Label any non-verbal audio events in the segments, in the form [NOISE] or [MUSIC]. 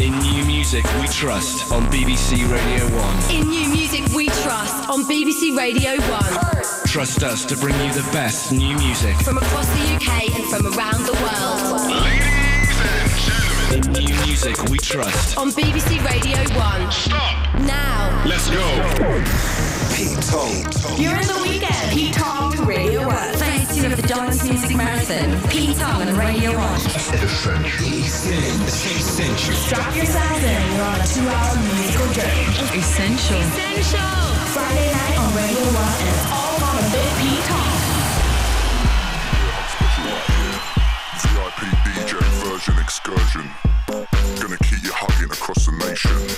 In new music we trust on BBC Radio 1. In new music we trust on BBC Radio 1. Trust us to bring you the best new music from across the UK and from around the world. Ladies and gentlemen. In new music we trust on BBC Radio 1. Stop. Now. Let's go. Pete Tong. You're in the weekend. Pete Tong to Radio 1 two of the dance Music Marathon, Pete Tong and Radio One. Essential. Essential. Strap yourselves in, we're on a two-hour musical journey. Essential. Essential. Friday night on Radio One, and it's all on a bit Pete Tong. VIP DJ version excursion. Gonna keep you hugging across the nation.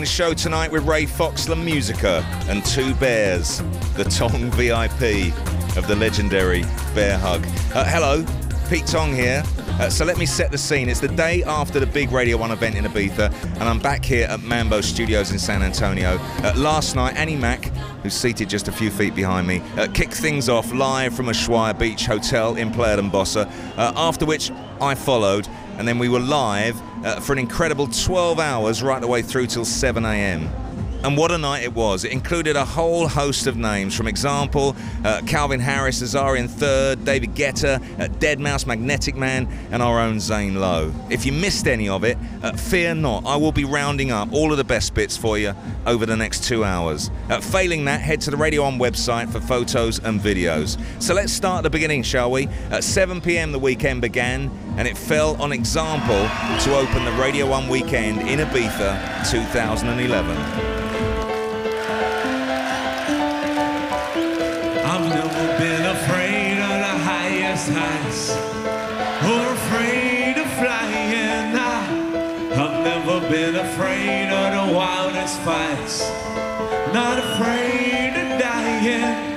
The show tonight with Ray Fox La Musica and Two Bears, the Tong VIP of the legendary Bear Hug. Uh, hello, Pete Tong here. Uh, so let me set the scene. It's the day after the big Radio 1 event in Ibiza, and I'm back here at Mambo Studios in San Antonio. Uh, last night, Annie Mac, who's seated just a few feet behind me, uh, kicked things off live from a Ushuaia Beach Hotel in Playa d'en Bossa, uh, after which I followed, and then we were live uh, for an incredible 12 hours right the way through till 7 a.m. And what a night it was. It included a whole host of names, from example, uh, Calvin Harris, Azari & III, David Guetta, uh, Deadmau5, Magnetic Man, and our own Zane Lowe. If you missed any of it, uh, fear not. I will be rounding up all of the best bits for you over the next two hours. Uh, failing that, head to the Radio 1 website for photos and videos. So let's start at the beginning, shall we? At 7 p.m. the weekend began, and it fell on example to open the Radio 1 weekend in Ibiza 2011. Heights or afraid of flying. I've never been afraid of the wildest fights, not afraid of dying.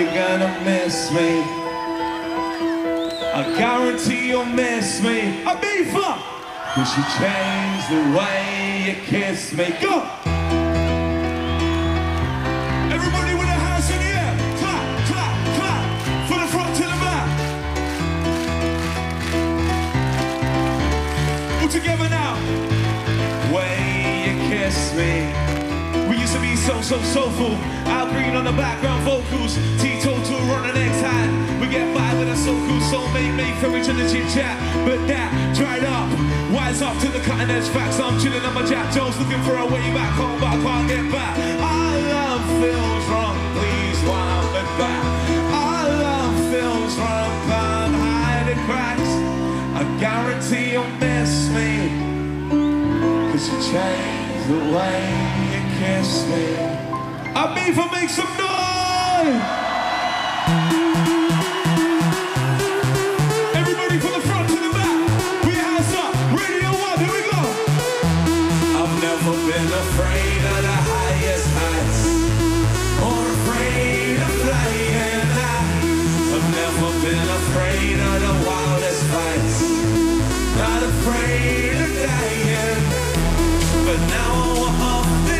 You're gonna miss me. I guarantee you'll miss me. I fun. Cause you changed the way you kiss me. Go! Everybody with their hands in the air. Clap, clap, clap. From the front to the back. All together now. Way you kiss me. So, so soulful. Al Green on the background vocals. Teetotal the next hat. We get by with a so cool soulmate, mate for each other chit chat. But that dried up. Wise up to the cutting edge facts. I'm chilling on my Jack Jones looking for a way back home, but I can't get back. Our love feels wrong. Please wind me back. Our love feels wrong. Can't hide the cracks. I guarantee you'll miss me. Cause you changed the way kiss me. I mean for make some noise! Everybody from the front to the back, we hands up, radio one, here we go! I've never been afraid of the highest heights or afraid of. I've never been afraid of the wildest fights, not afraid of dying. But now I'm off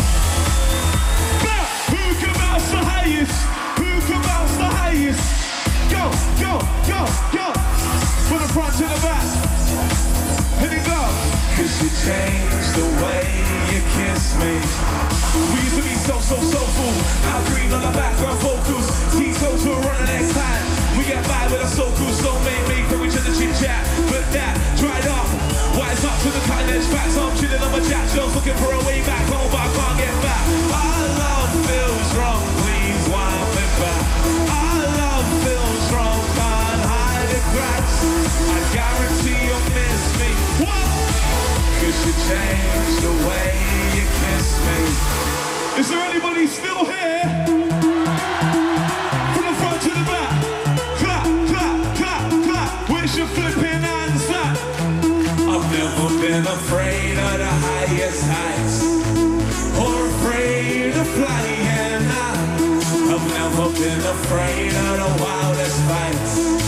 highest? Who can bounce the highest? Go, go, go, go. From the front to the back. hit it go. Cause you changed the way you kiss me. We used to be so, so, so cool. Al Green on the background vocals. T-toes were running next time. We got by with our soul cool, so made me for each other chit chat. But that dried up. Why up to the cutting edge facts. I'm chilling on my jack. Joe's looking for a way back home, but I can't get back. Our love feels wrong. Changed the way you kiss me. Is there anybody still here? From the front to the back. Clap, clap, clap, clap. Where's your flipping hands at? I've never been afraid of the highest heights or afraid of flying high. I've never been afraid of the wildest fights,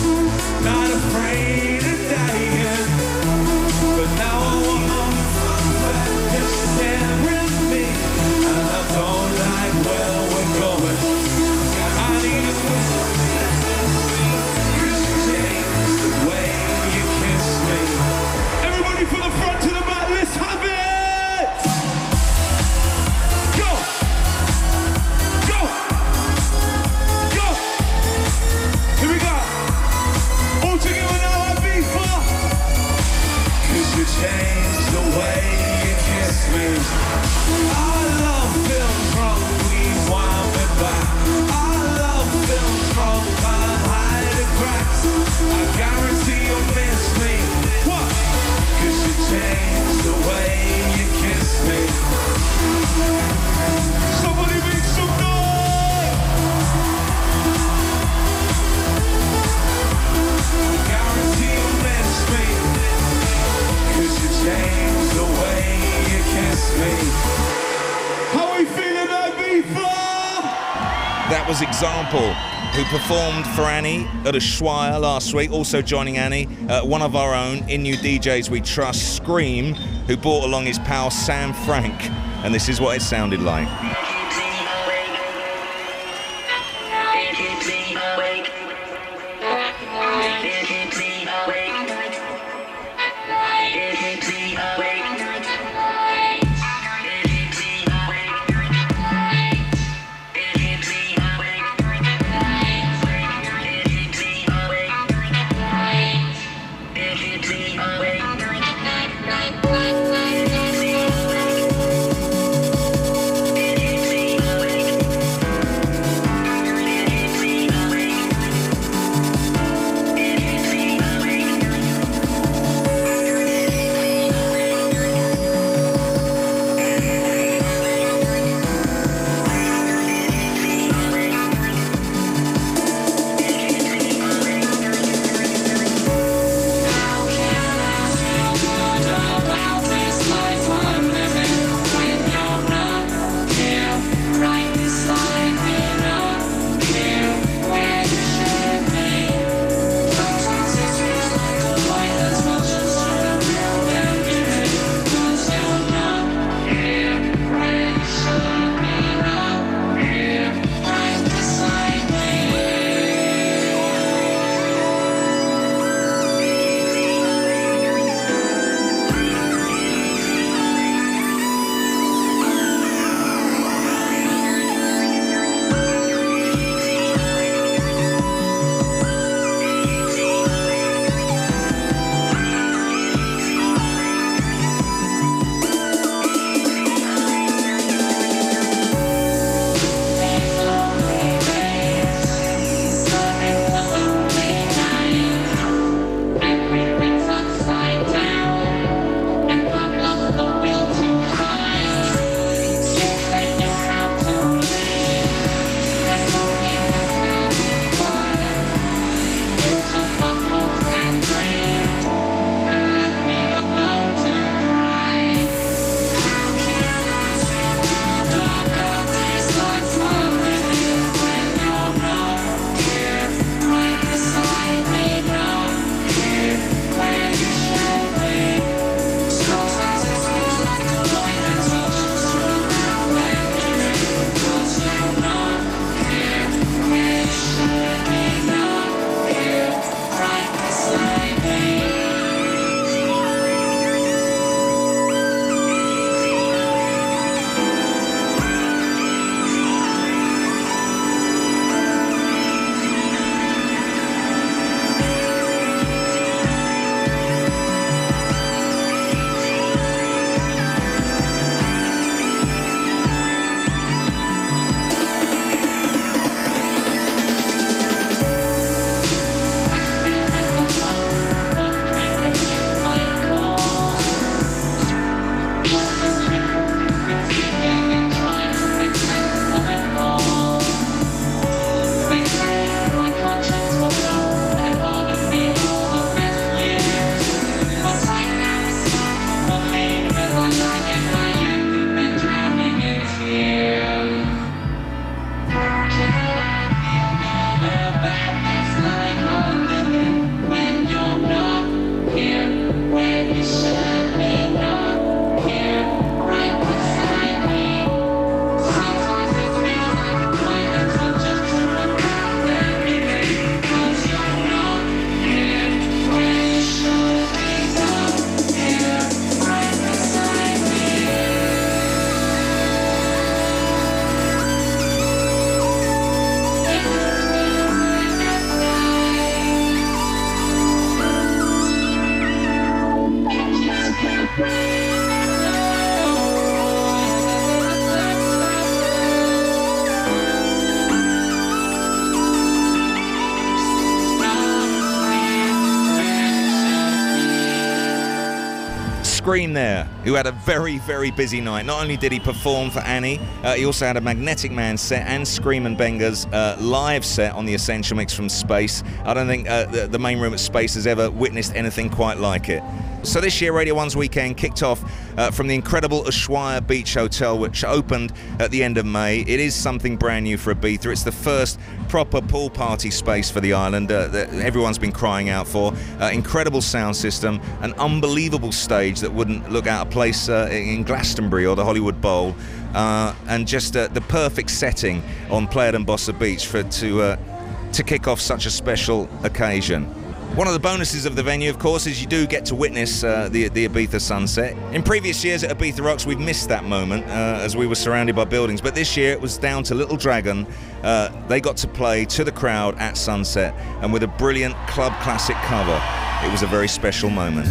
How we feeling? That was Example, who performed for Annie at Ushuaia last week. Also joining Annie, uh, one of our own in new DJs we trust, Skream, who brought along his pal Sam Frank. And this is what it sounded like. Skream there, who had a very, very busy night. Not only did he perform for Annie, uh, he also had a Magnetic Man set and Skream and Benga's uh, live set on the Essential Mix from Space. I don't think uh, the, the main room at Space has ever witnessed anything quite like it. So this year, Radio 1's weekend kicked off uh, from the incredible Ushuaia Beach Hotel, which opened at the end of May. It is something brand new for Ibiza. It's the first proper pool party space for the island uh, that everyone's been crying out for. Uh, incredible sound system, an unbelievable stage that wouldn't look out of place uh, in Glastonbury or the Hollywood Bowl, uh, and just uh, the perfect setting on Playa d'en Bossa Beach for to to kick off such a special occasion. One of the bonuses of the venue, of course, is you do get to witness uh, the, the Ibiza sunset. In previous years at Ibiza Rocks, we've missed that moment uh, as we were surrounded by buildings, but this year it was down to Little Dragon. Uh, they got to play to the crowd at sunset, and with a brilliant club classic cover, it was a very special moment.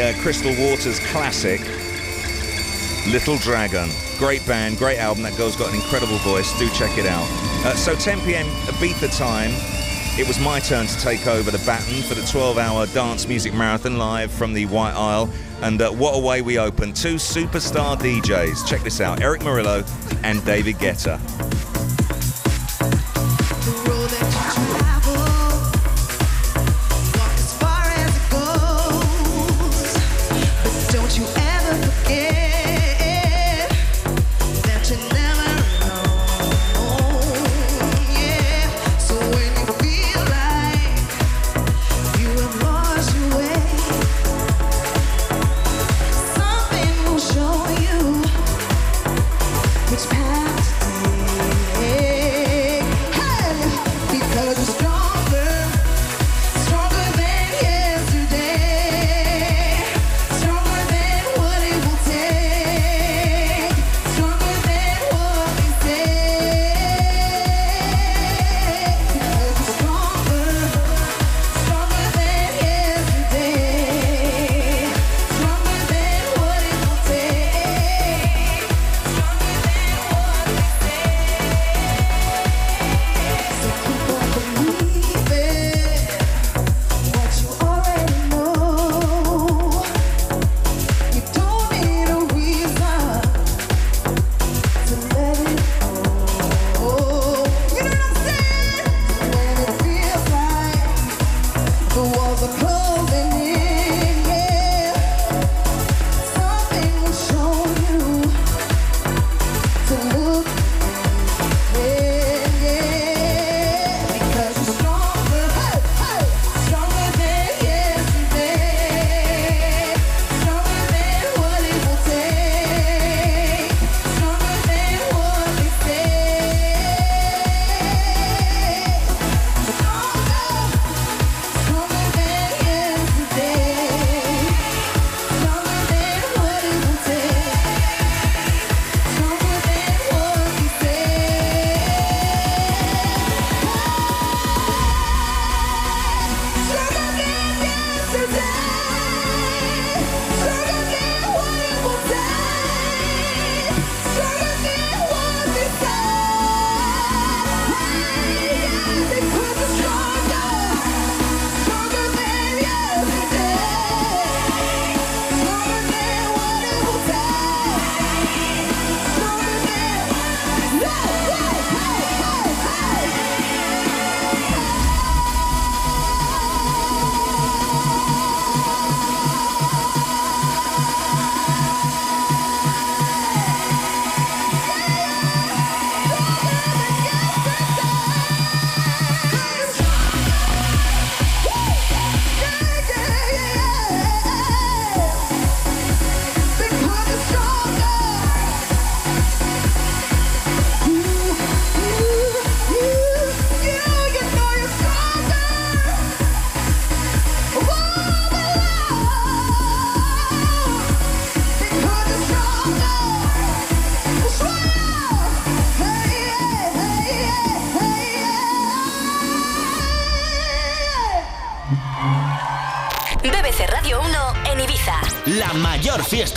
Uh, Crystal Waters classic, Little Dragon. Great band, great album. That girl's got an incredible voice. Do check it out. Uh, so 10 p.m. Ibiza time. It was my turn to take over the baton for the 12-hour dance music marathon live from the White Isle. And uh, what a way we open. Two superstar DJs. Check this out. Erick Morillo and David Guetta.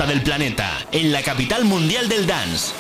Del planeta, en la capital mundial del dance.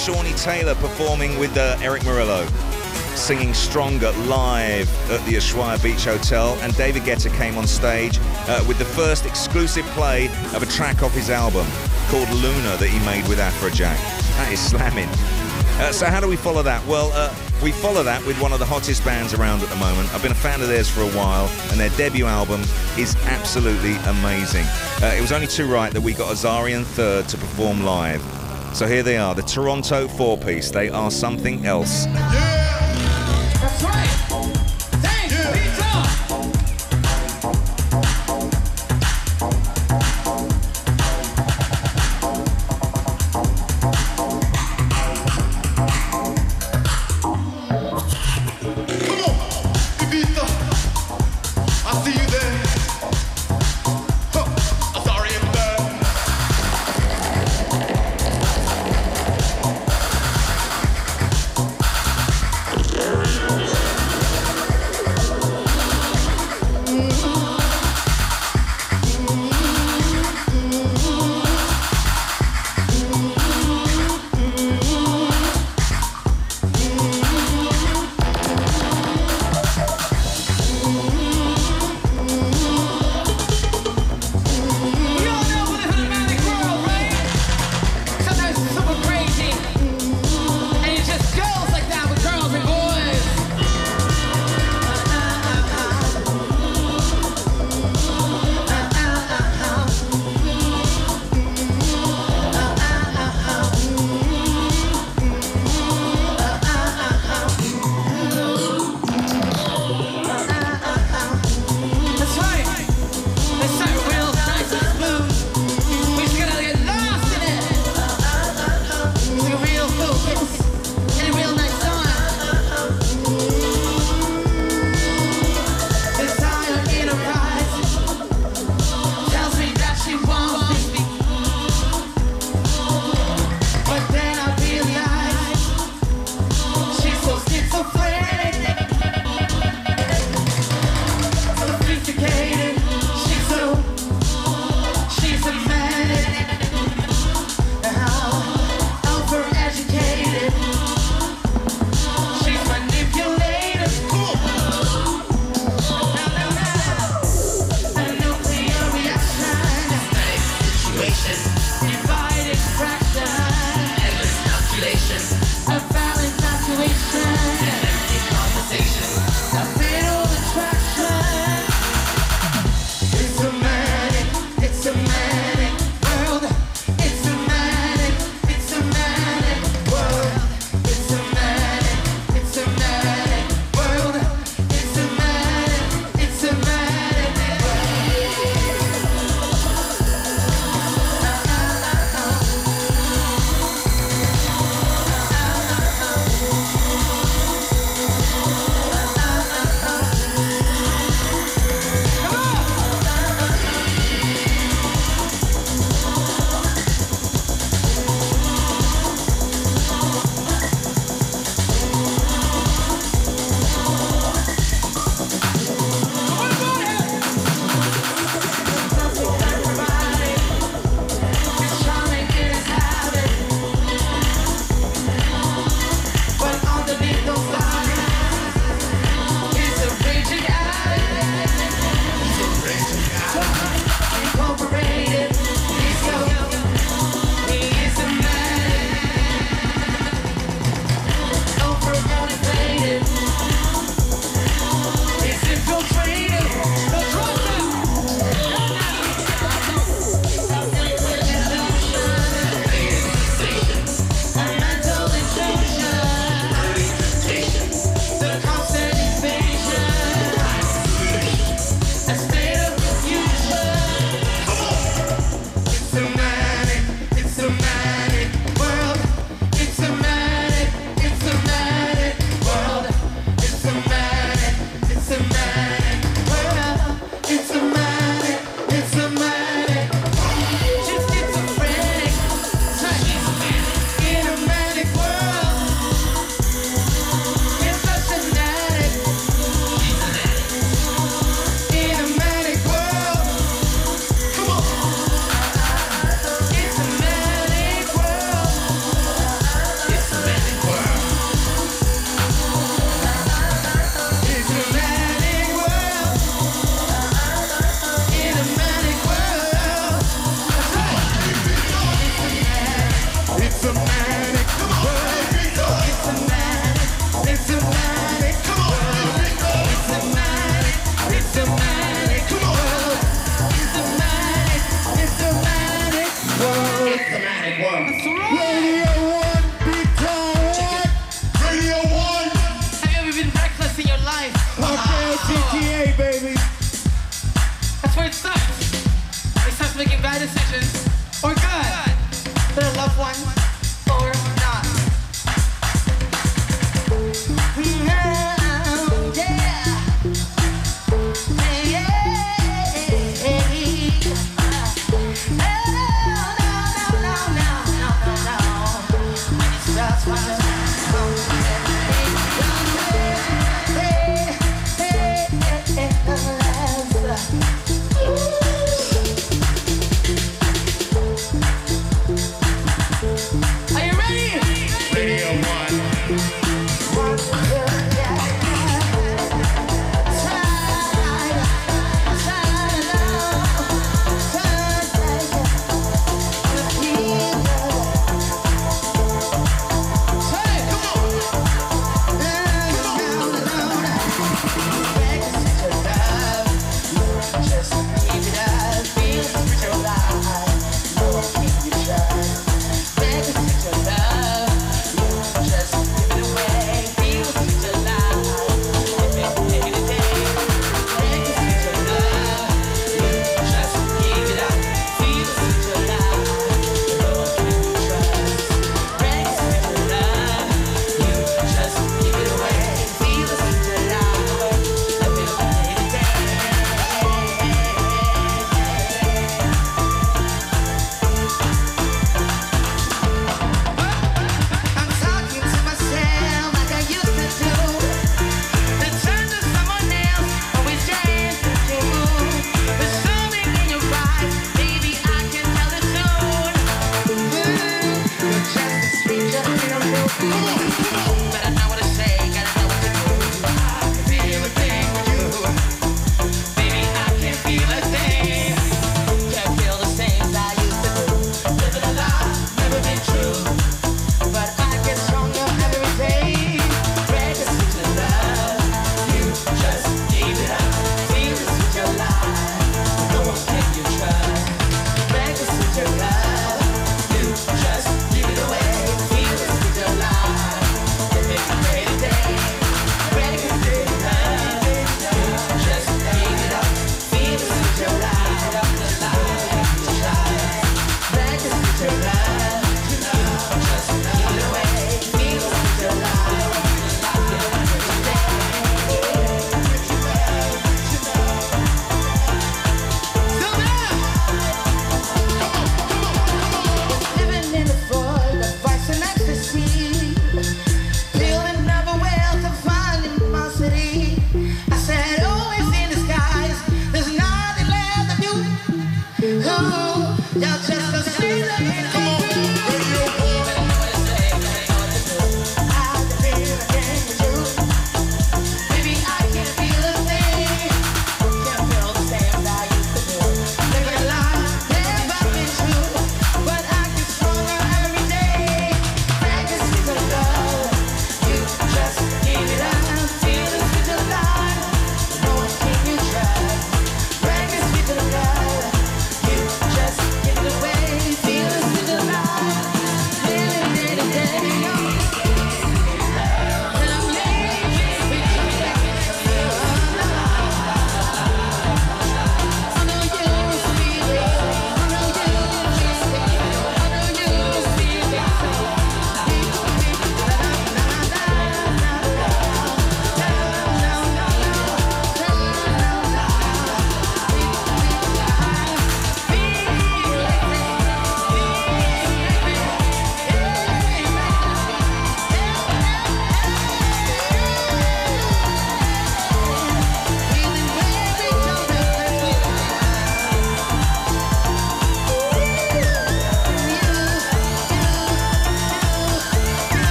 Shawnee Taylor performing with uh, Erick Morillo, singing Stronger live at the Ushuaia Beach Hotel, and David Guetta came on stage uh, with the first exclusive play of a track off his album called Lunar that he made with Afrojack. That is slamming. Uh, so how do we follow that? Well, uh, we follow that with one of the hottest bands around at the moment. I've been a fan of theirs for a while, and their debut album is absolutely amazing. Uh, it was only too right that we got Azari & III to perform live. So here they are, the Toronto Four Piece. They are something else.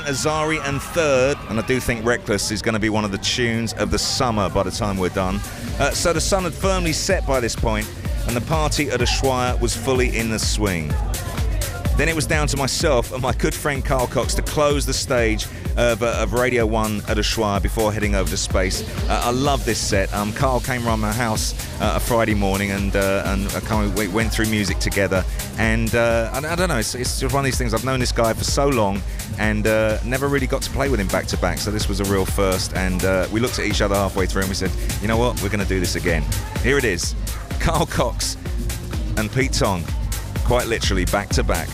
Brilliant? Azari & III, and I do think Reckless is going to be one of the tunes of the summer by the time we're done. Uh, so the sun had firmly set by this point, and the party at Ushuaia was fully in the swing. Then it was down to myself and my good friend Carl Cox to close the stage of, uh, of Radio 1 at Ushuaia before heading over to Space. Uh, I love this set. Um, Carl came around my house uh, a Friday morning and uh, and uh, we went through music together. And uh, I, I don't know, it's, it's just one of these things. I've known this guy for so long and uh, never really got to play with him back to back. So this was a real first. And uh, we looked at each other halfway through and we said, you know what, we're going to do this again. Here it is Carl Cox and Pete Tong, quite literally back to back.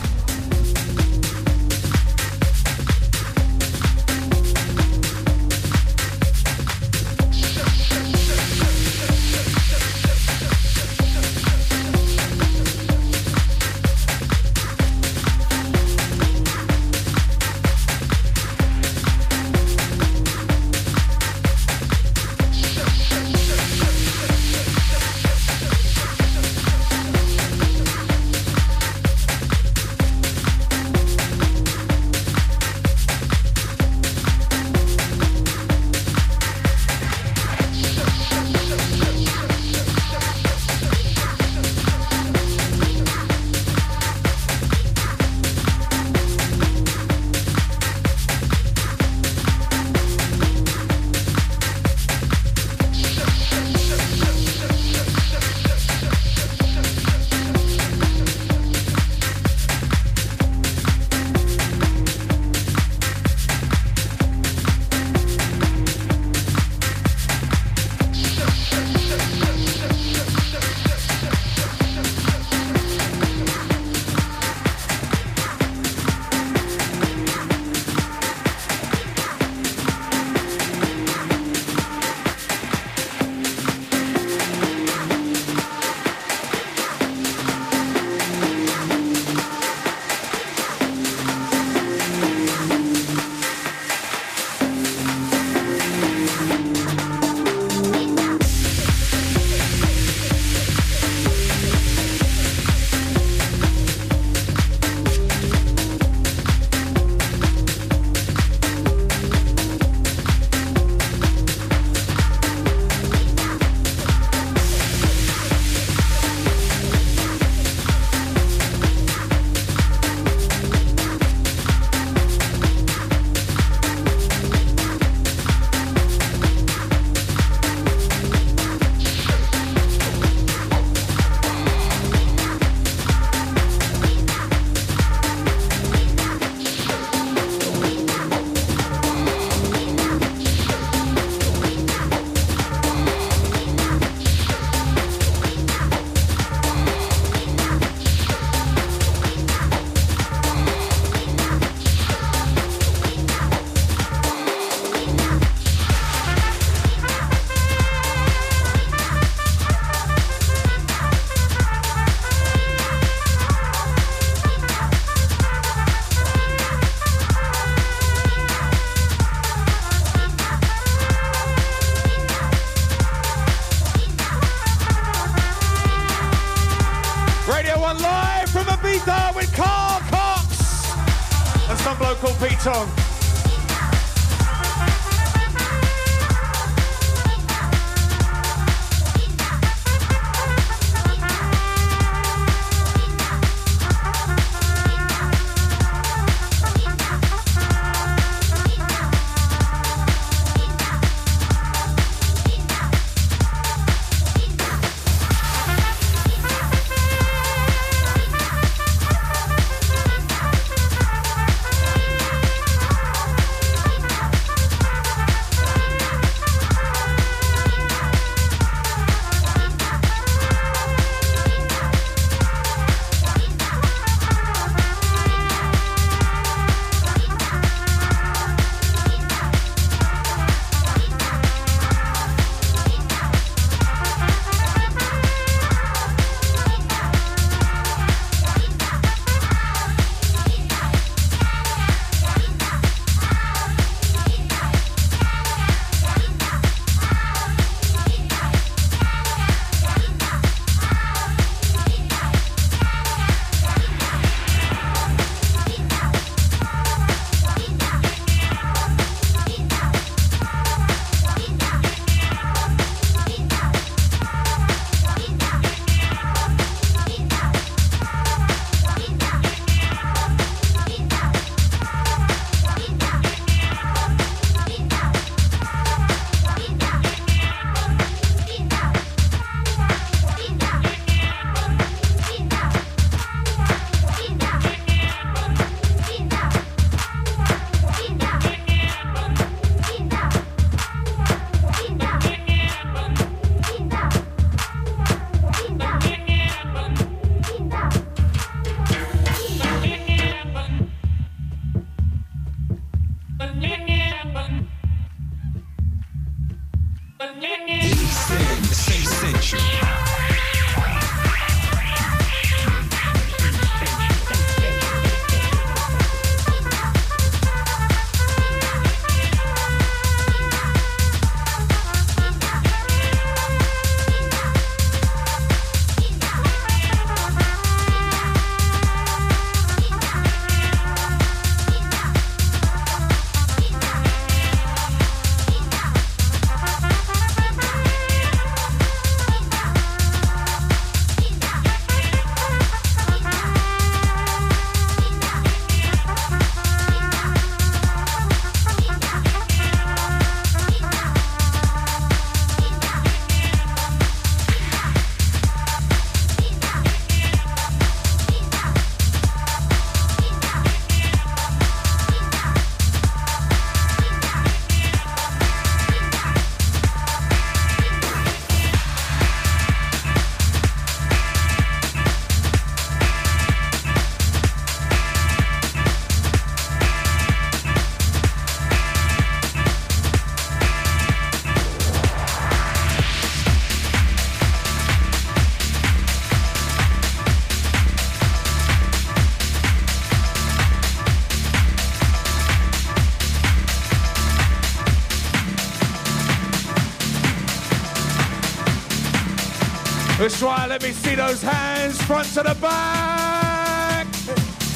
Let's try. Let me see those hands, front to the back,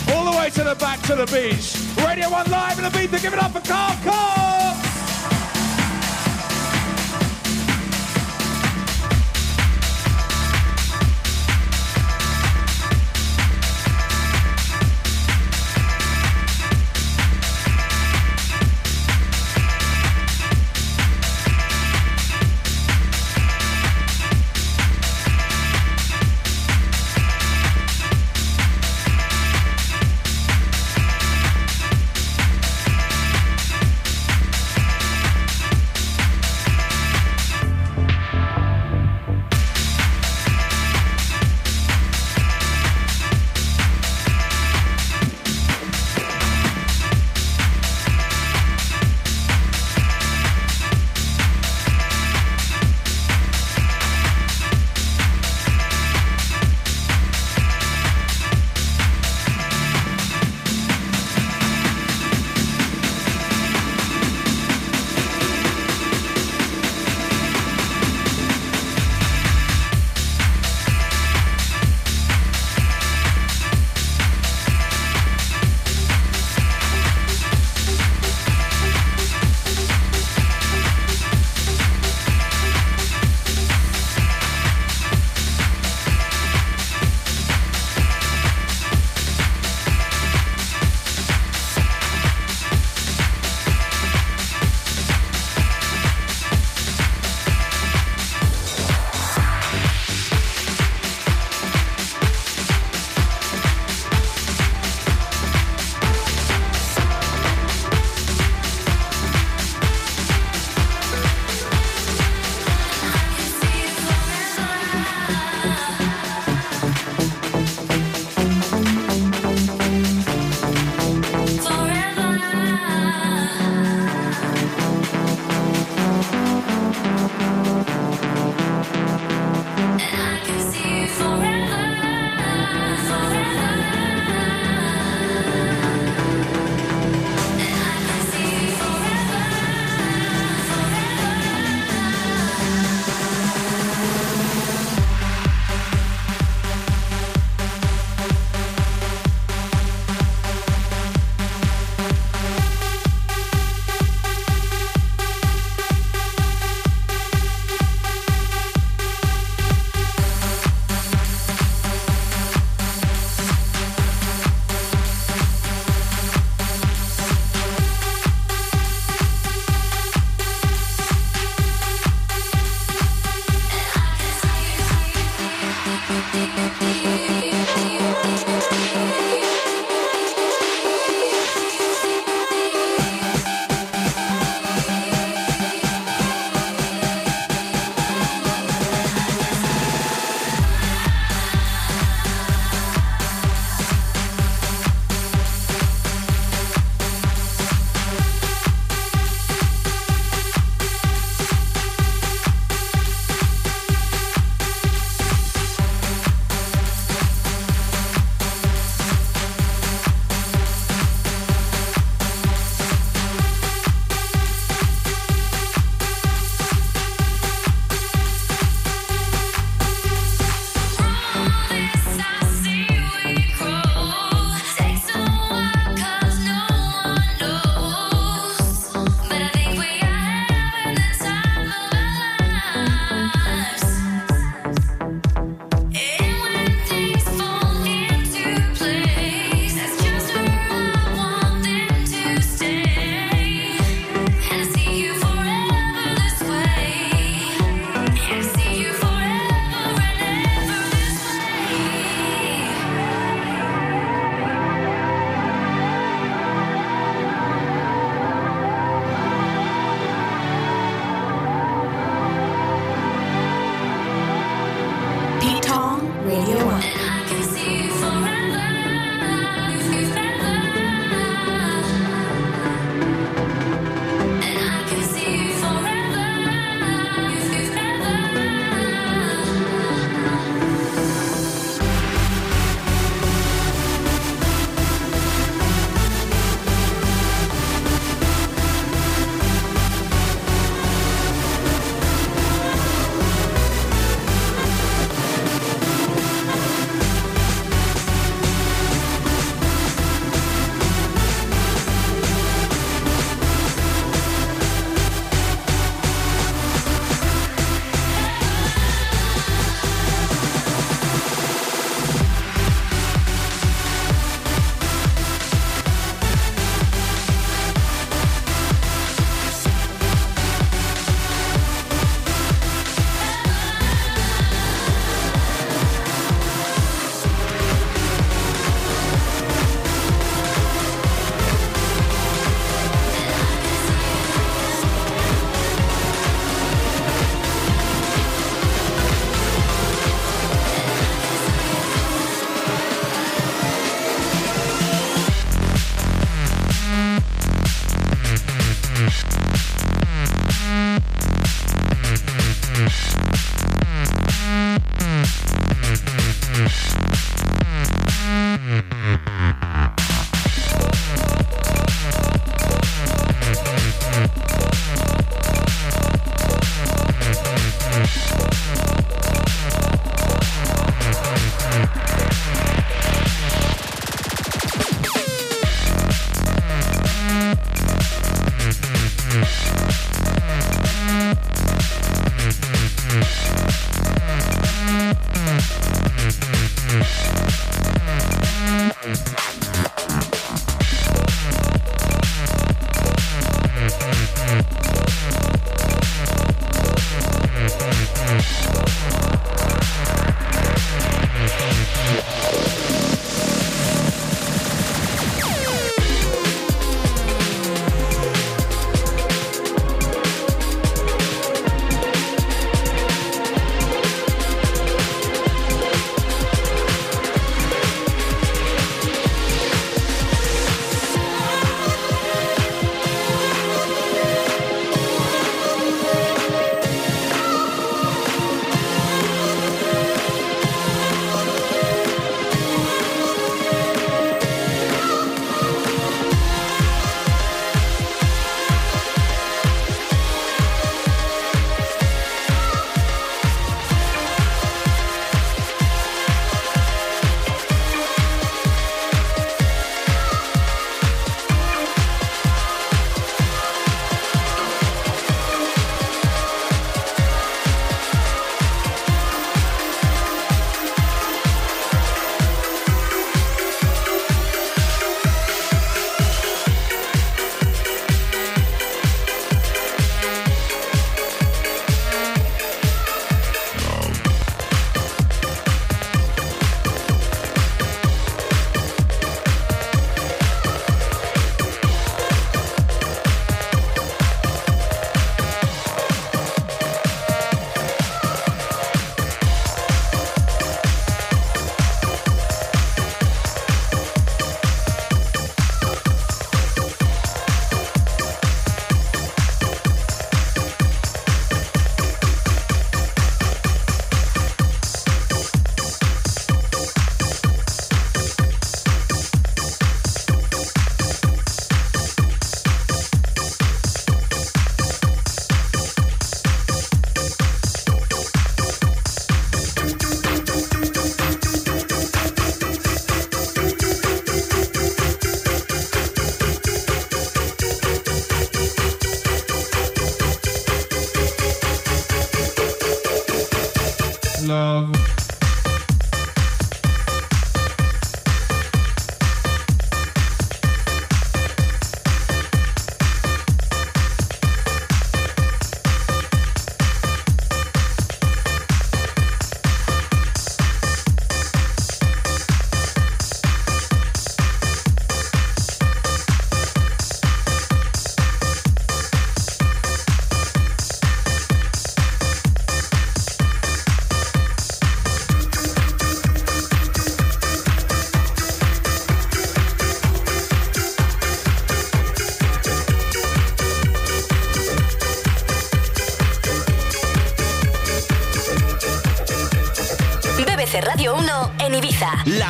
all the way to the back to the beach. Radio One live in the beat. Give it up for Carl Cox.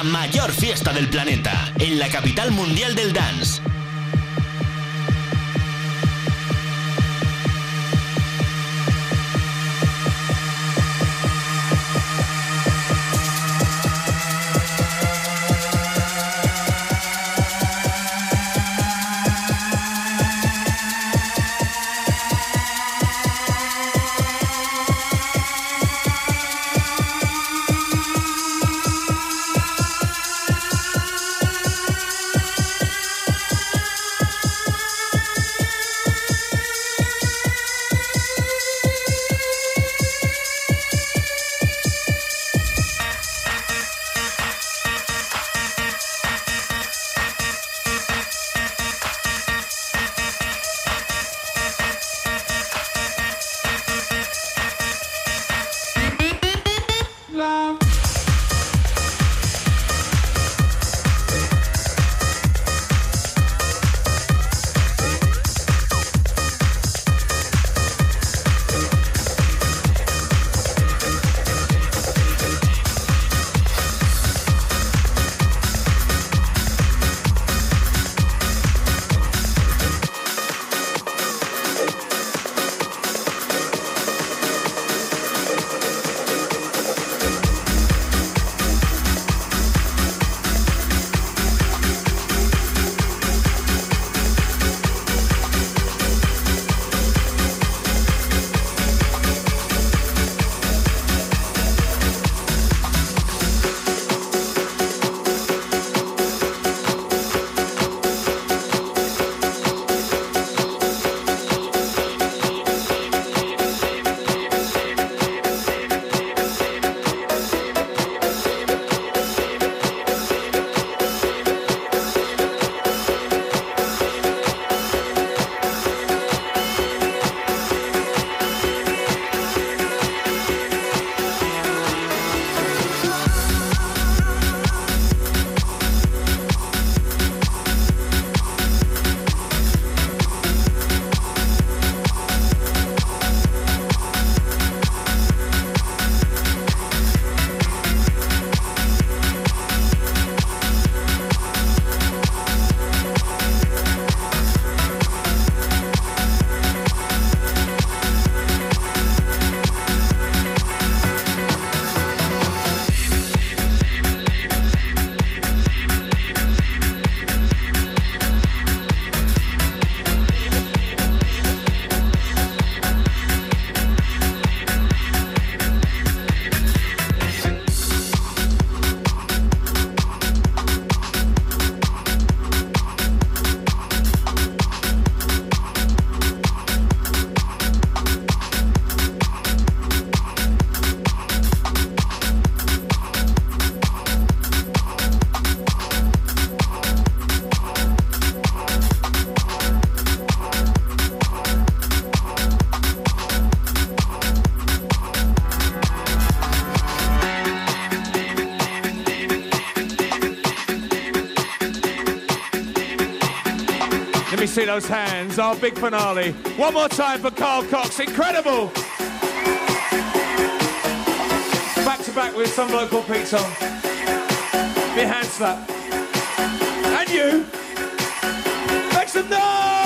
La mayor fiesta del planeta, en la capital mundial del dance. Those hands. Our big finale. One more time for Carl Cox. Incredible. Back to back with some local pizza. Be hand slap. And you. Make some noise!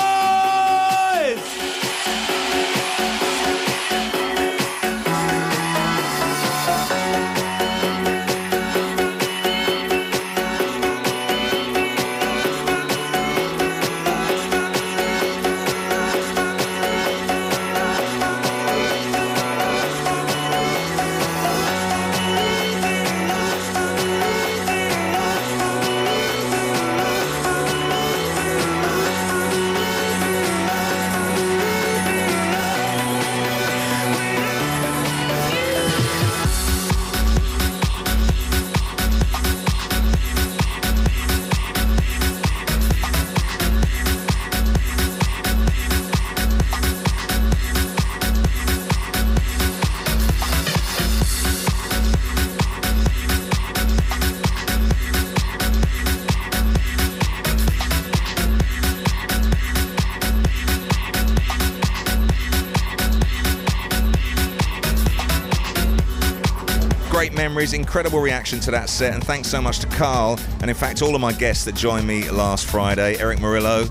Memories, incredible reaction to that set, and thanks so much to Carl, and in fact all of my guests that joined me last Friday, Erick Morillo,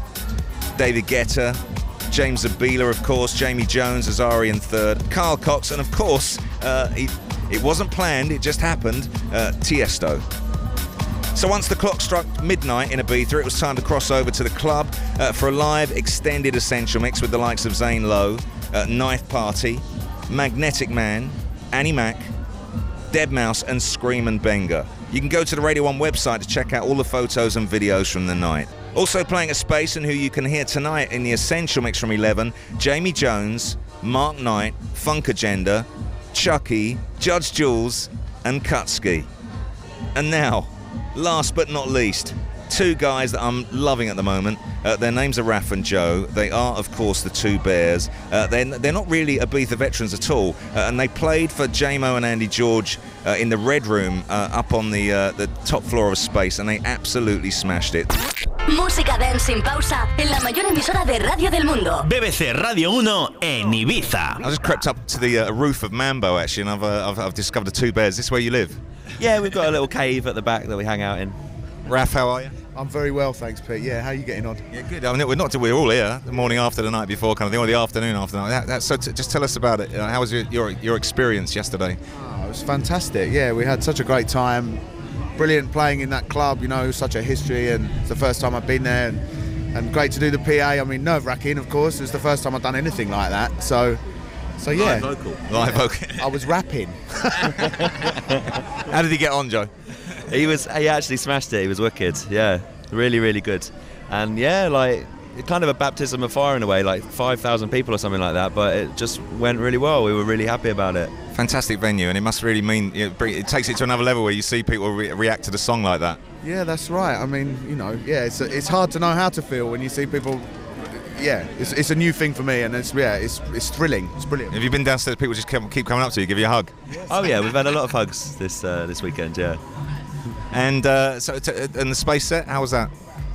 David Guetta, James Abela, of course, Jamie Jones, Azari & III, Carl Cox, and of course, uh, it wasn't planned, it just happened, uh, Tiesto. So once the clock struck midnight in Ibiza, it was time to cross over to the club uh, for a live extended essential mix with the likes of Zane Lowe, uh, Knife Party, Magnetic Man, Annie Mac, Deadmau5, and Skream and Benga. You can go to the Radio 1 website to check out all the photos and videos from the night. Also playing a space and who you can hear tonight in the Essential Mix from 11, Jamie Jones, Mark Knight, Funk Agenda, Chuckie, Judge Jules, and Kutski. And now, last but not least, two guys that I'm loving at the moment. Uh, their names are Raf and Joe. They are, of course, the two Bears. Uh, they're, they're not really Ibiza veterans at all, uh, and they played for JMO and Andy George uh, in the Red Room uh, up on the uh, the top floor of Space, and they absolutely smashed it. Música dance sin pausa en la mayor emisora de radio del mundo. BBC Radio 1 en Ibiza. I just crept up to the uh, roof of Mambo actually, and I've, uh, I've, I've discovered the two bears. Is this where you live? Yeah, we've got a little cave at the back that we hang out in. Raf, how are you? I'm very well, thanks, Pete. Yeah, how are you getting on? Yeah, good. I mean, we're not. To we're all here. The morning after, the night before, kind of thing, or the afternoon after. The night. That, that, so, t- just tell us about it. Uh, how was your, your your experience yesterday? Oh, it was fantastic. Yeah, we had such a great time. Brilliant playing in that club. You know, such a history, and it's the first time I've been there, and, and great to do the PA. I mean, nerve wracking, of course. It's the first time I've done anything like that. So, so yeah. Live vocal. Live vocal. I was rapping. [LAUGHS] How did he get on, Joe? [LAUGHS] He was. He actually smashed it. He was wicked. Yeah, really, really good. And yeah, like kind of a baptism of fire in a way, like five thousand people or something like that. But it just went really well. We were really happy about it. Fantastic venue, and it must really mean it, bring- it takes it to another level where you see people re- react to the song like that. Yeah, that's right. I mean, you know, yeah, it's it's hard to know how to feel when you see people. Yeah, it's, it's a new thing for me, and it's yeah, it's it's thrilling. It's brilliant. Have you been downstairs? People just keep, keep coming up to you, give you a hug. Oh yeah, we've had a lot of hugs this uh, this weekend. Yeah. And uh, so, t- and the space set, how was that?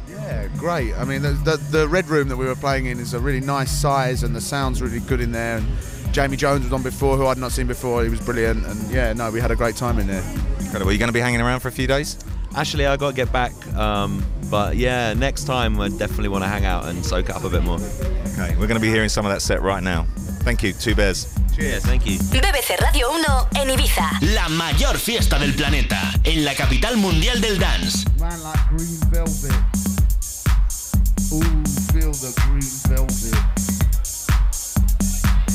Yeah, great. I mean, the, the the red room that we were playing in is a really nice size, and the sound's really good in there. And Jamie Jones was on before, who I'd not seen before. He was brilliant, and yeah, no, we had a great time in there. Incredible. Are you going to be hanging around for a few days? Actually, I got to get back. Um, but yeah, next time I definitely want to hang out and soak it up a bit more. Okay, we're going to be hearing some of that set right now. Thank you, Two Bears. Cheers. Thank you. BBC Radio 1 en Ibiza. La mayor fiesta del planeta, en la capital mundial del dance. Man like green velvet. Ooh, feel the green velvet.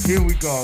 Here we go.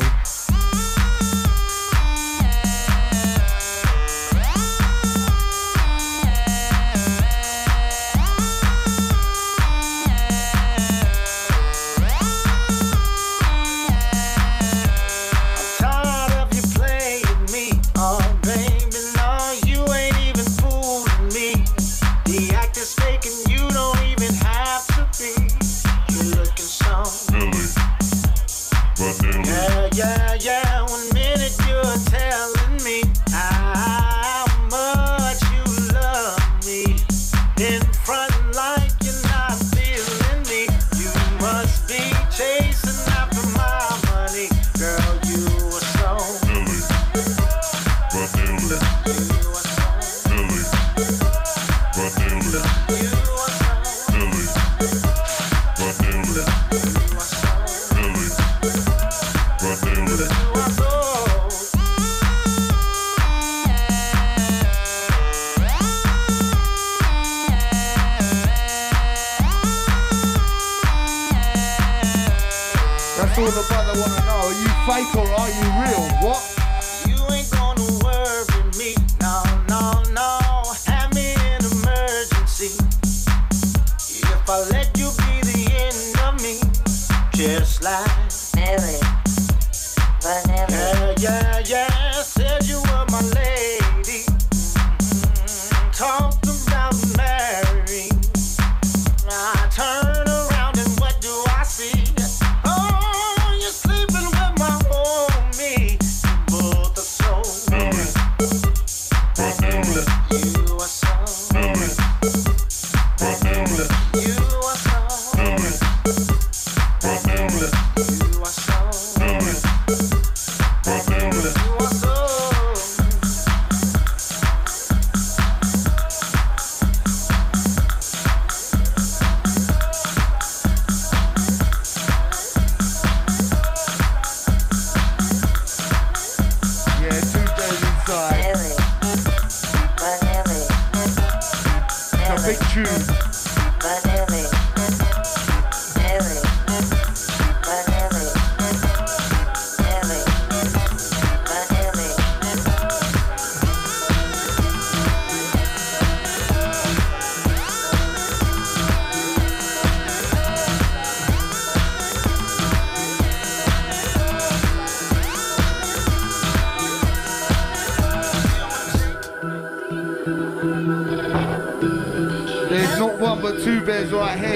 stay tuned.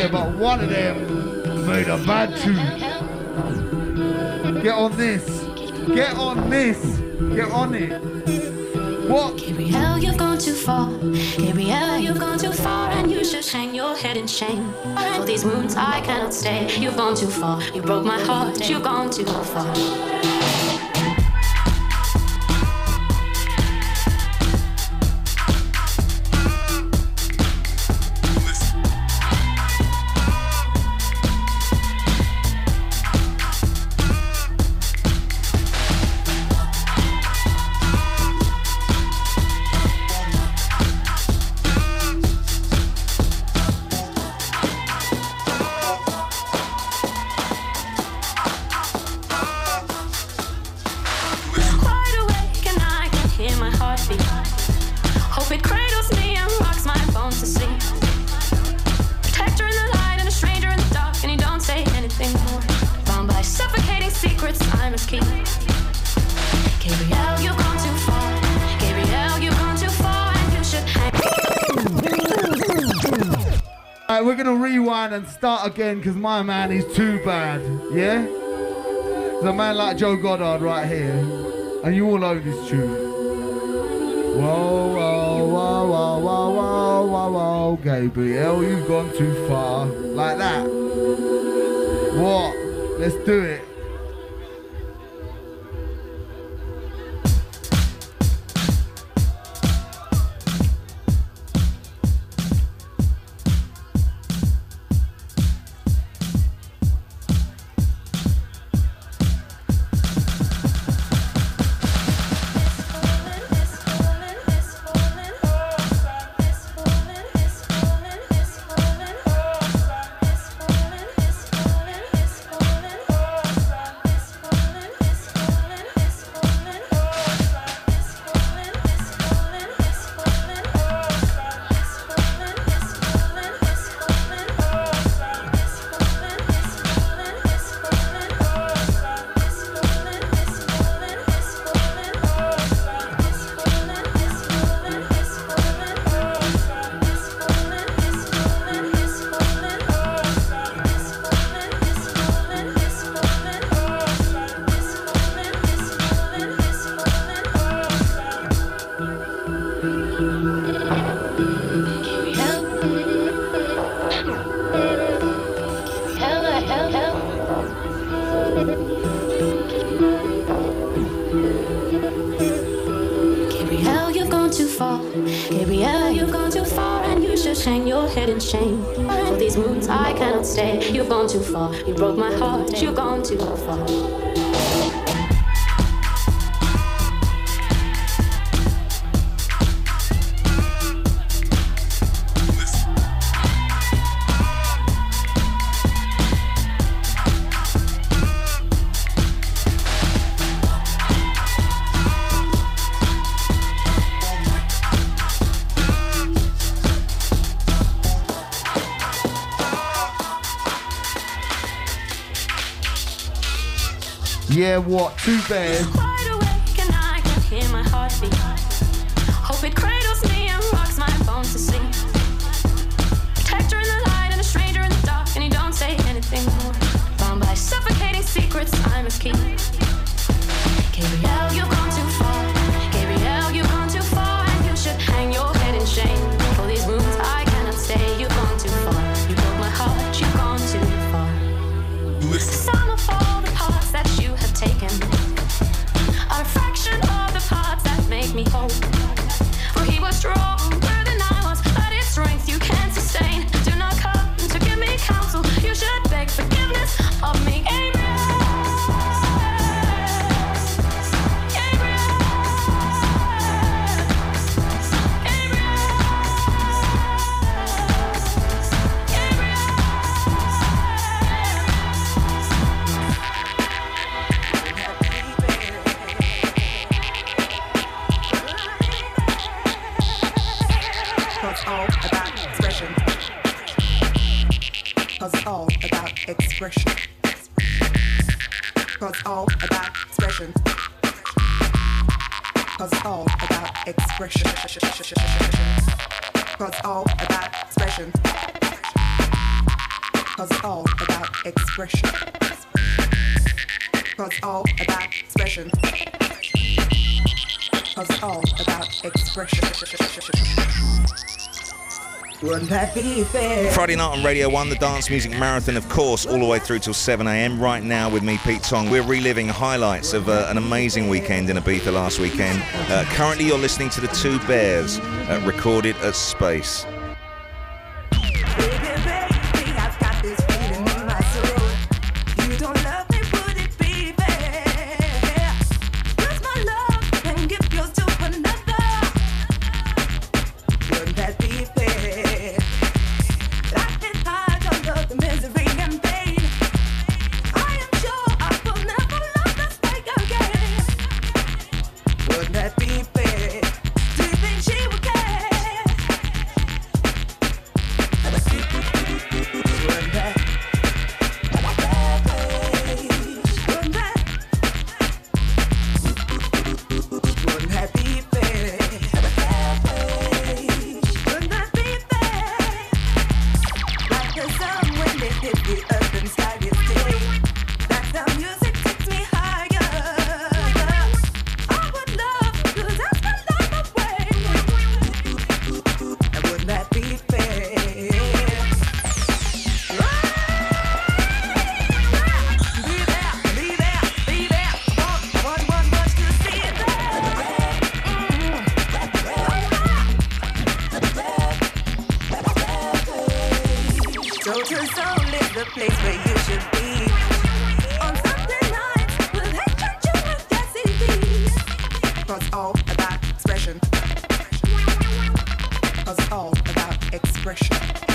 Bears right here, but one of them made a bad tune. Get on this. Get on this. Get on it. What? Gabrielle, you've gone too far. Gabrielle, you've gone too far, and you should hang your head in shame. For these wounds I cannot stay. You've gone too far. You broke my heart. You've gone too far. Rewind again because my man is too bad. Yeah? There's a man like Joe Goddard right here, and you all know this tune. Whoa, whoa, whoa, whoa, whoa, whoa, whoa, whoa, Gabriel, you've gone too far. Like that. What? Let's do it. Can hear my heartbeat. Hope it cradles me and rocks my bones to sleep. Protector in the light and a stranger in the dark, and you don't say anything more. Bound by suffocating secrets I must keep. Friday night on Radio 1, the Dance Music Marathon, of course, all the way through till 7am. Right now with me, Pete Tong, we're reliving highlights of uh, an amazing weekend in Ibiza last weekend. Uh, currently, you're listening to The Two Bears, uh, recorded at Space. expression.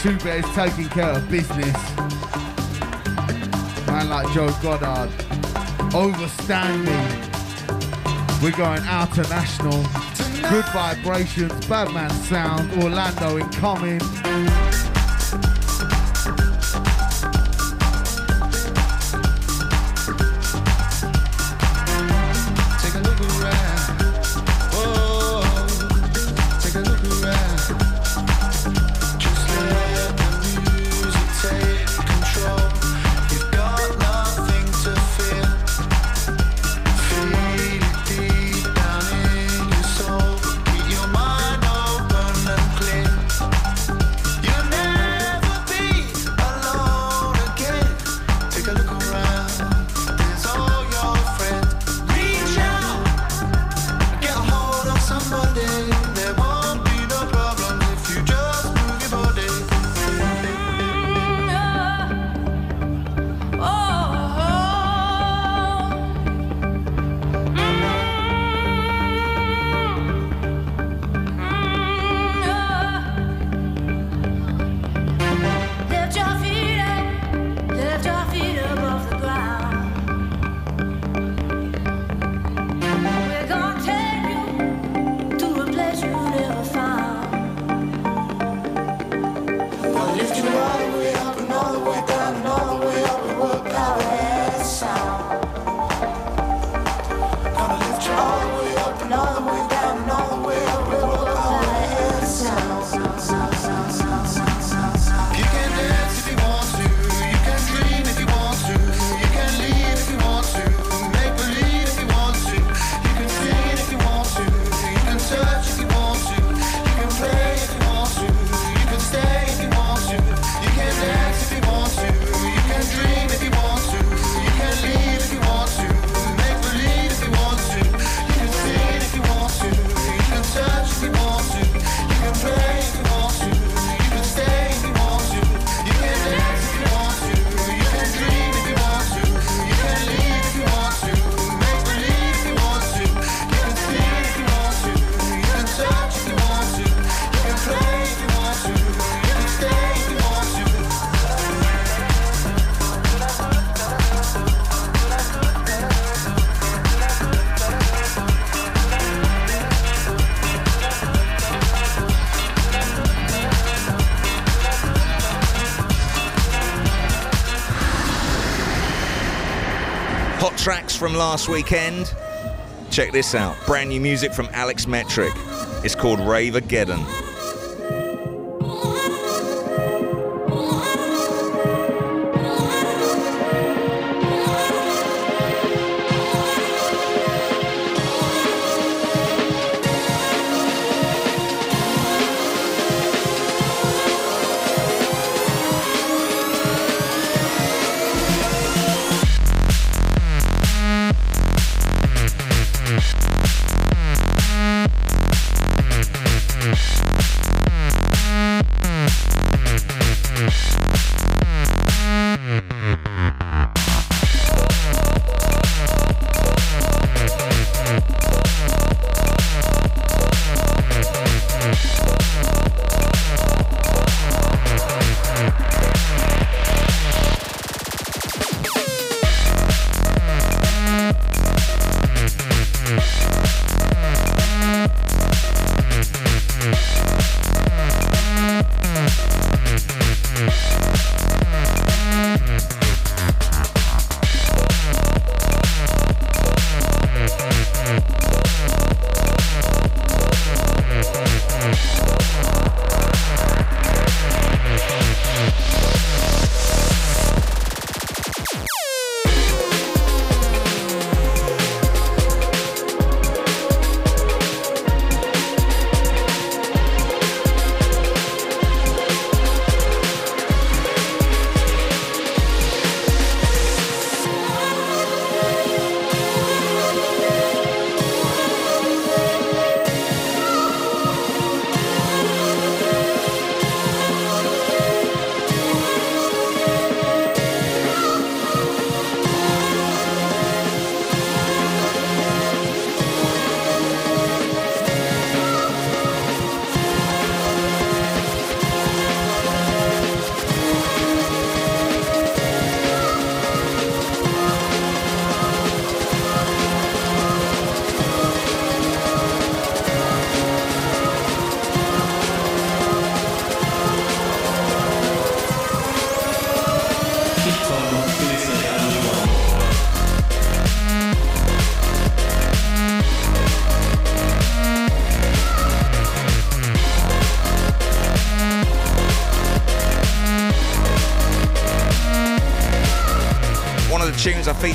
Two Bears taking care of business. Man like Joe Goddard, overstanding. We're going out to national. Good vibrations, Badman sound, Orlando incoming. from last weekend? Check this out brand new music from Alex Metric. It's called Rave Again.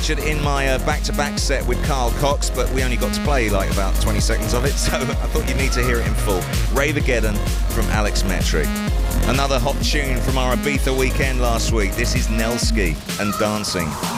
featured in my uh, back-to-back set with Carl Cox, but we only got to play like about 20 seconds of it, [LAUGHS] so I thought you'd need to hear it in full. Ravegeddon from Alex Metric. Another hot tune from our Ibiza weekend last week. This is Nelski and Dancing.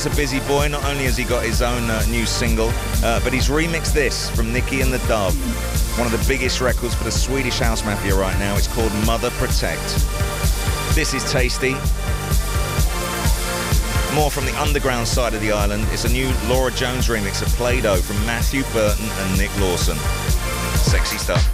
Metrics a busy boy. Not only has he got his own uh, new single, uh, but he's remixed this from Niki and the Dove. One of the biggest records for the Swedish house mafia right now. It's called Mother Protect. This is tasty. More from the underground side of the island. It's a new Laura Jones remix of Play-Doh from Matthew Burton and Nick Lawson. Sexy stuff.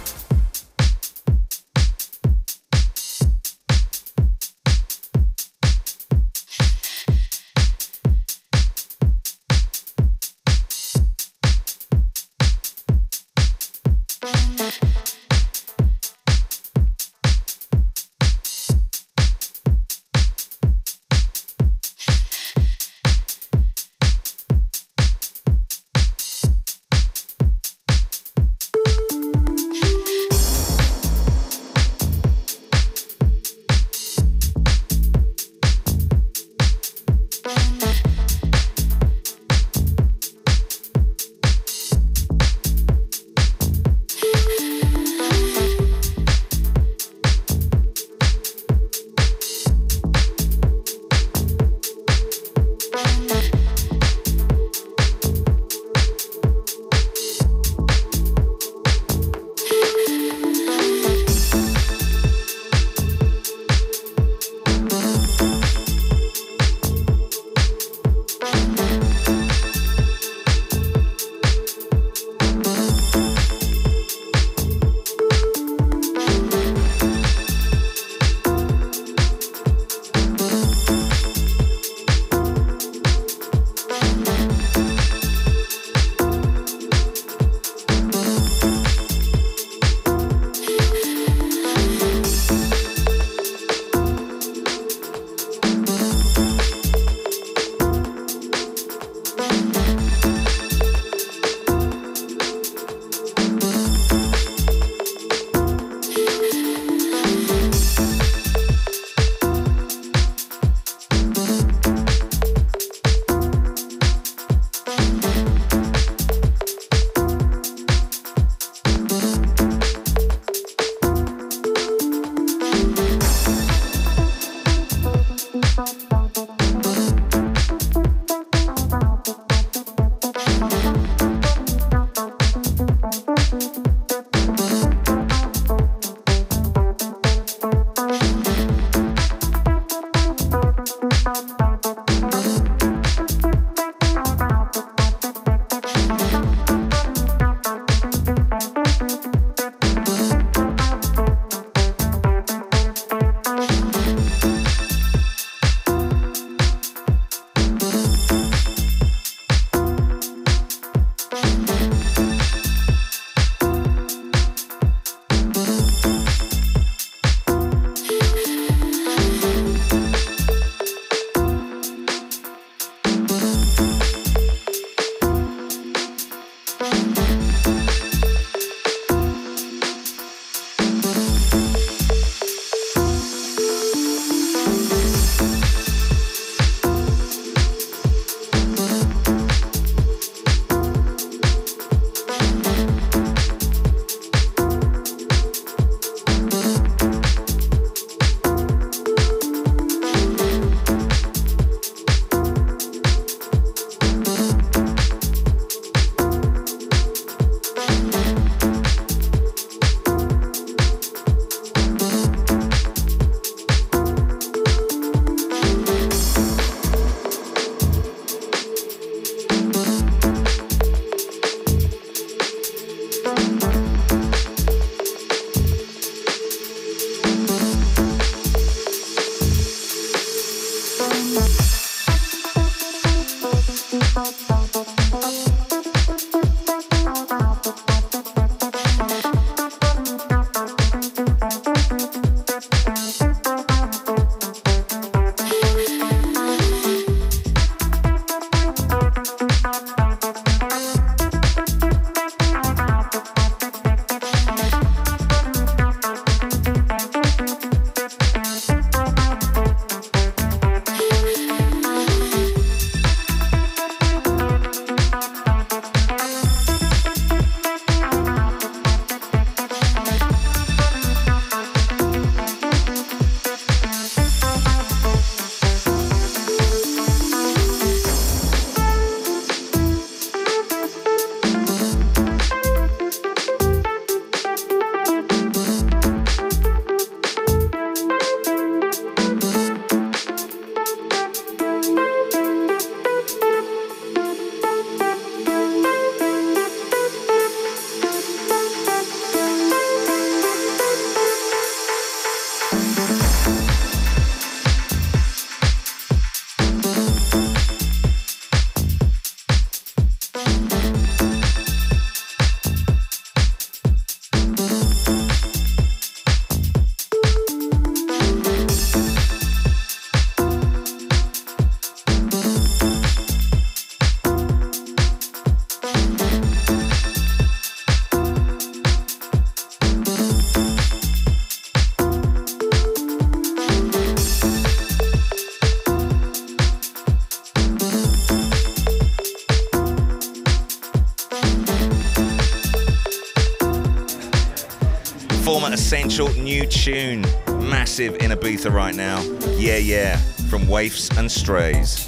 Essential new tune. Massive in Ibiza right now. Yeah, yeah. From Waifs and Strays.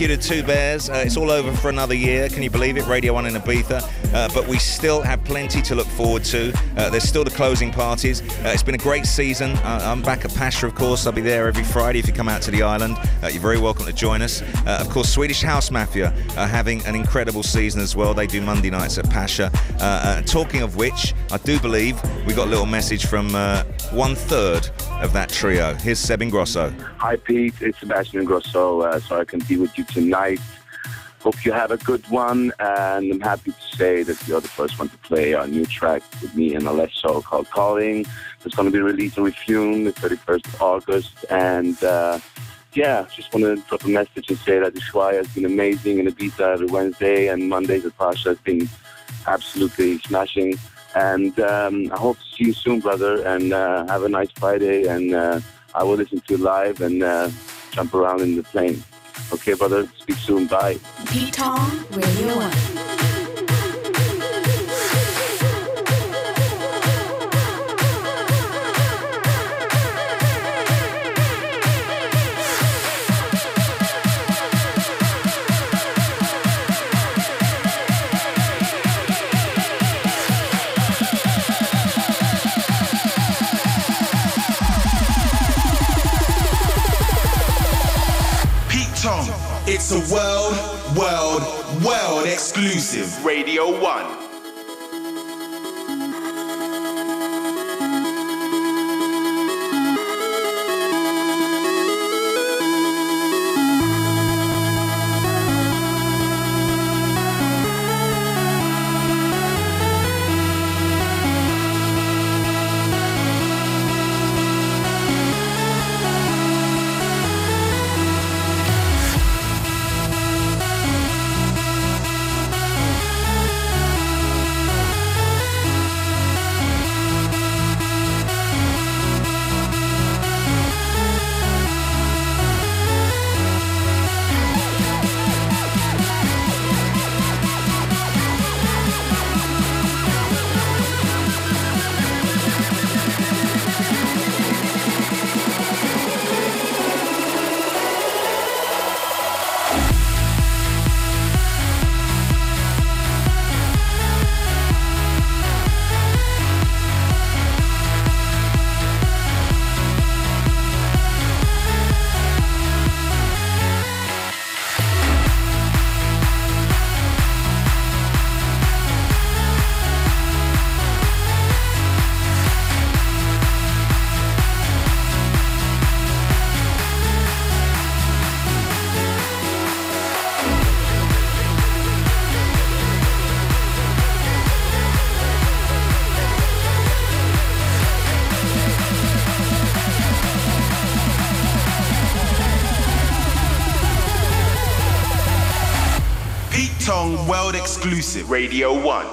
You to Two Bears. Uh, it's all over for another year. Can you believe it? Radio 1 in Ibiza. Uh, but we still have plenty to look forward to. Uh, there's still the closing parties. Uh, it's been a great season. Uh, I'm back at Pacha, of course. I'll be there every Friday if you come out to the island. Uh, you're very welcome to join us. Of course, Swedish House Mafia are having an incredible season as well. They do Monday nights at Pacha. Talking of which, I do believe we got a little message from one third of that trio. Here's Seb Ingrosso. Hi, Pete. It's Sebastian Ingrosso. Uh, so I can be with you tonight. Hope you have a good one. And I'm happy to say that you're the first one to play our new track with me and Alesso called Calling. It's going to be released on Refune the 31st of August. And uh, yeah, just want to drop a message and say that Ushuaia has been amazing in Ibiza every Wednesday and Mondays at Pacha has been absolutely smashing. And um, I hope to see you soon, brother. And uh, have a nice Friday. And uh, I will listen to you live and uh, jump around in the plane. Okay, brother. Speak soon. Bye. Pete Tong, Radio 1. Exclusive. Radio 1. Exclusive. Radio 1.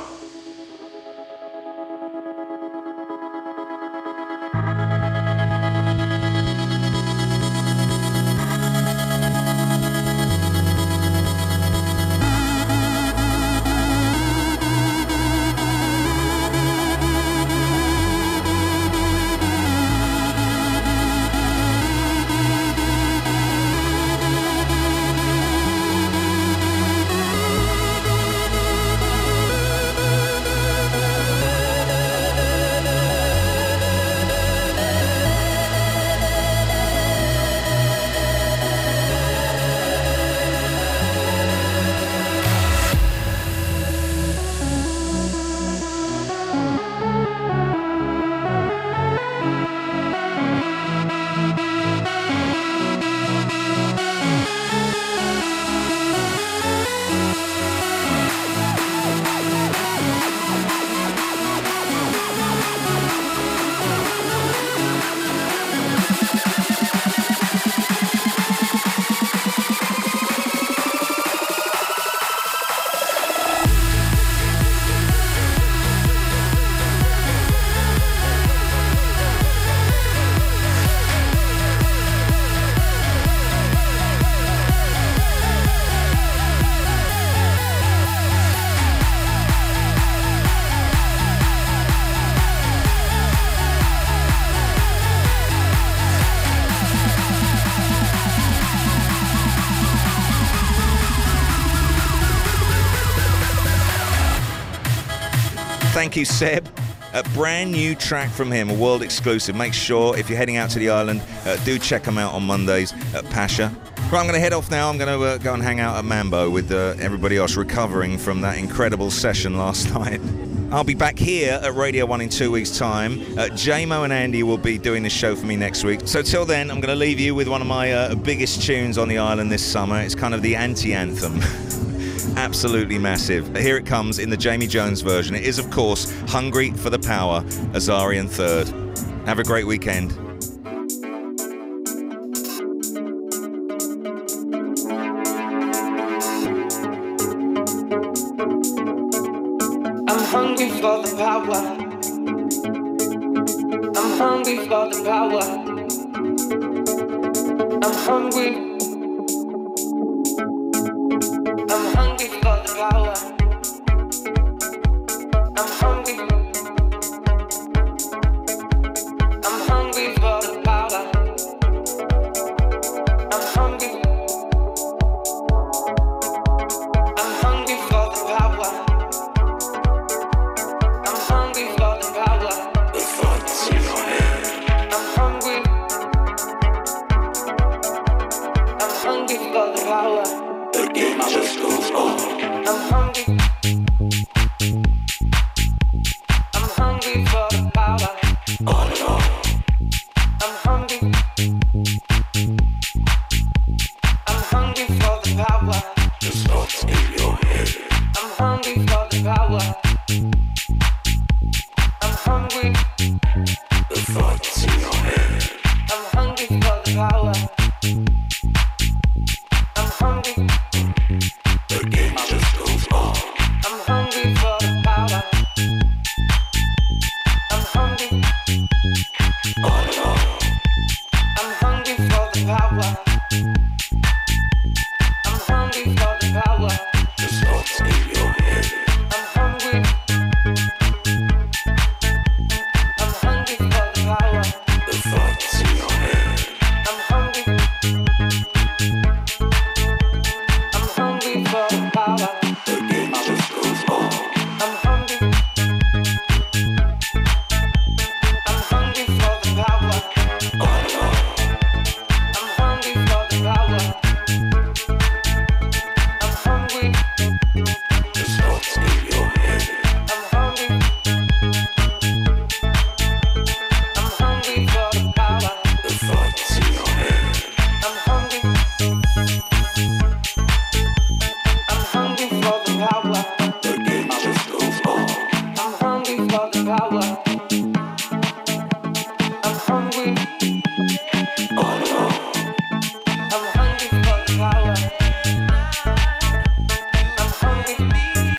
Thank you, Seb. A brand new track from him, a world exclusive. Make sure if you're heading out to the island, uh, do check him out on Mondays at Pacha. Right, I'm going to head off now. I'm going to uh, go and hang out at Mambo with uh, everybody else recovering from that incredible session last [LAUGHS] night. I'll be back here at Radio 1 in two weeks' time. Uh, Jaymo and Andy will be doing the show for me next week. So, till then, I'm going to leave you with one of my uh, biggest tunes on the island this summer. It's kind of the anti anthem. [LAUGHS] Absolutely massive. Here it comes in the Jamie Jones version. It is, of course, Hungry for the Power, Azari & III. Have a great weekend.